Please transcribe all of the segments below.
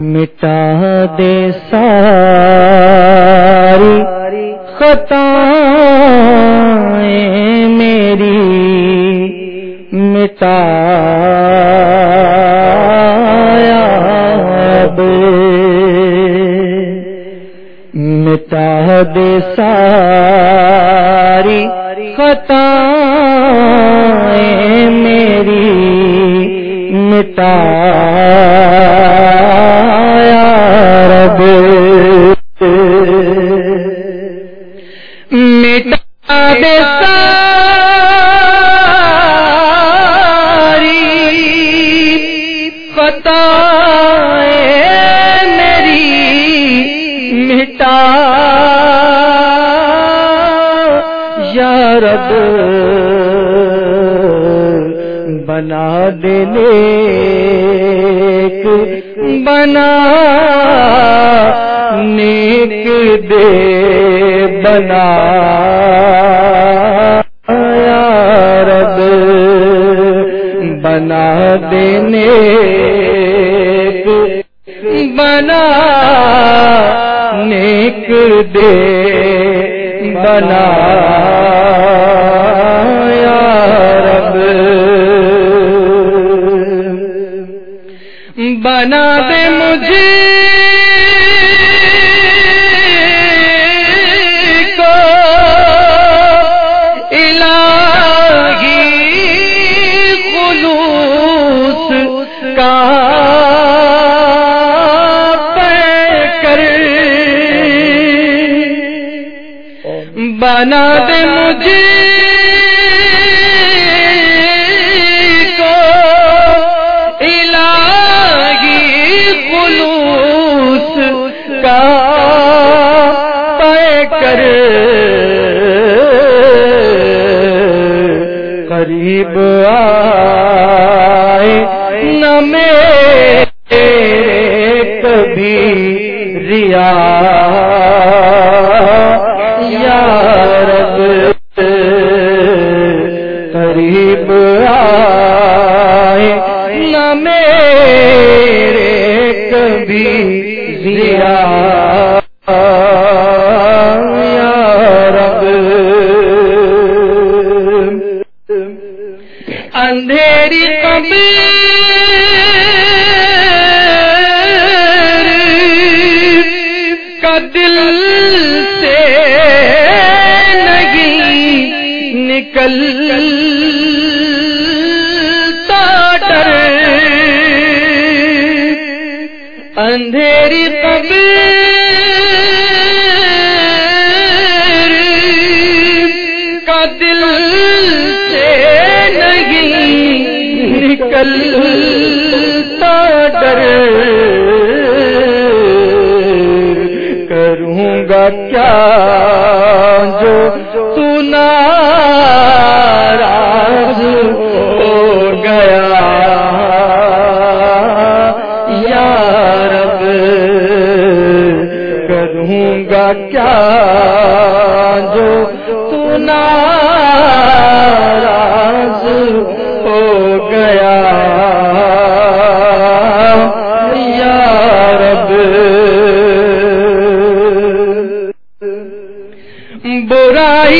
مٹا دے ساری خطا میری مٹا مٹا دے ساری خطا میری مٹا بنا بنا نیک دے بنا۔ یا رب بنا دینے بنا نیک دے بنا۔ بنا دے مجھے۔ کا پے کر قریب آئے نہ میرے کبھی ریا۔ یا رب، قریب آئے نہ میرے کبھی ریا یا رب اندھیری کا دل سے نہیں نکل سے نہیں نکلتا ڈر۔ کروں گا کیا جو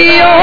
نبیوں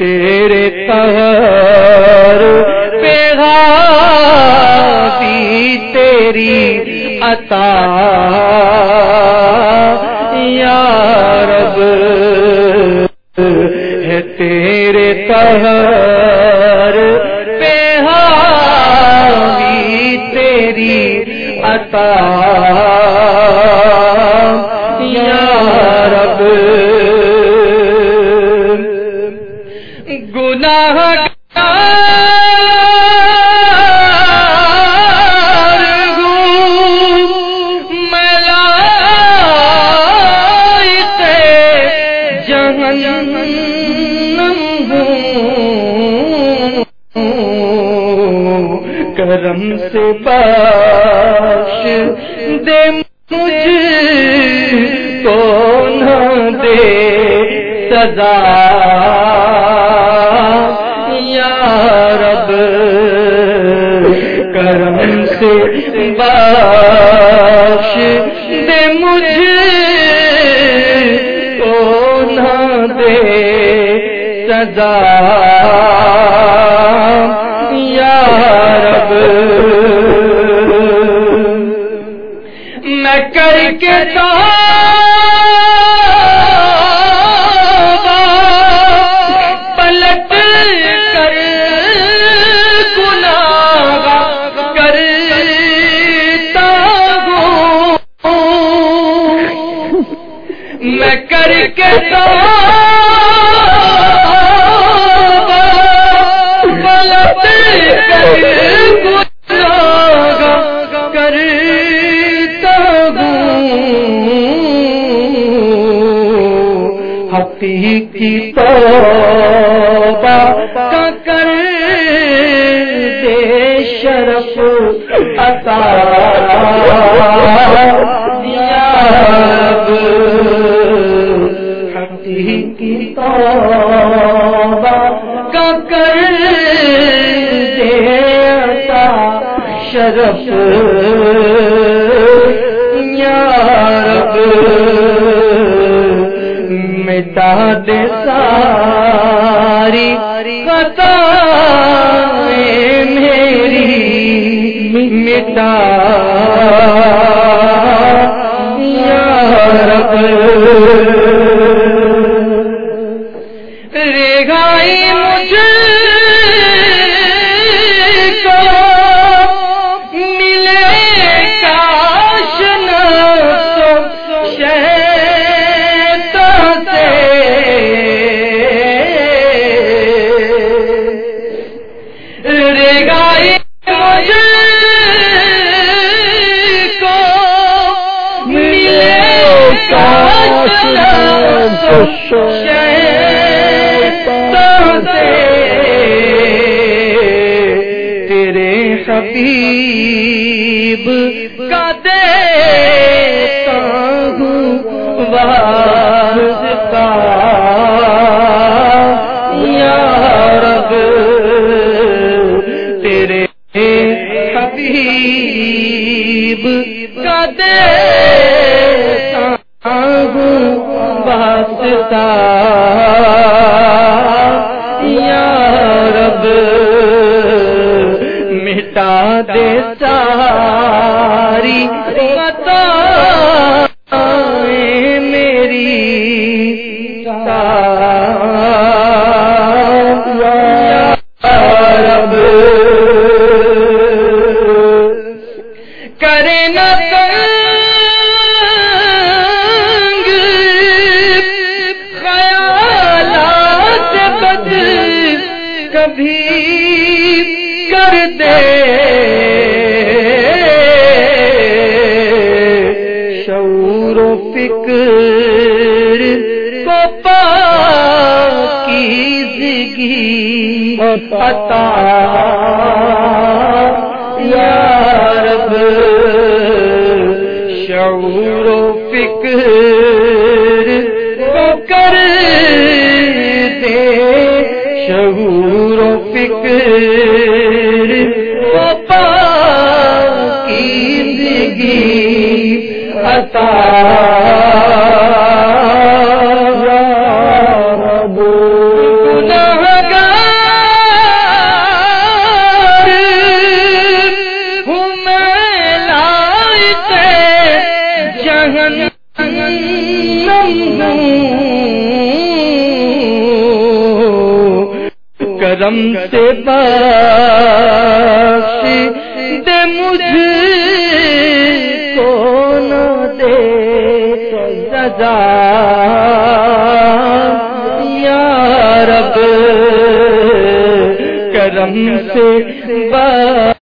ہے تیرے تہر پیغامی تیری عطا۔ یا رب ہے تیرے تہر پیغامی تیری عطا۔ کرم سے بخش دے مجھ کو نہ دے سزا۔ یا رب کرم سے بخش دے مجھ کو نہ دے سزا۔ میں کر کے پلٹ کر گناہ کرتا ہوں۔ میں کر کے پلٹ توبہ کا کر دے شرف عطا۔ یا حقیقی توبہ کا کر دے عطا۔ شرف یا رب مٹا دے ساری قطع میری مٹا یا رب رے گائی مجھے تیرے حبیب کا دیتا ہوں واسطہ یا رب مٹا دے ساری بتا۔ میری یا رب کرے نہ عطا یا رب، شعور و فکر کو کر دے۔ شعور و فکر کو پاکیزگی عطا کرم سے بخش دے مجھ کو نہ دے سزا؟ یا رب کرم سے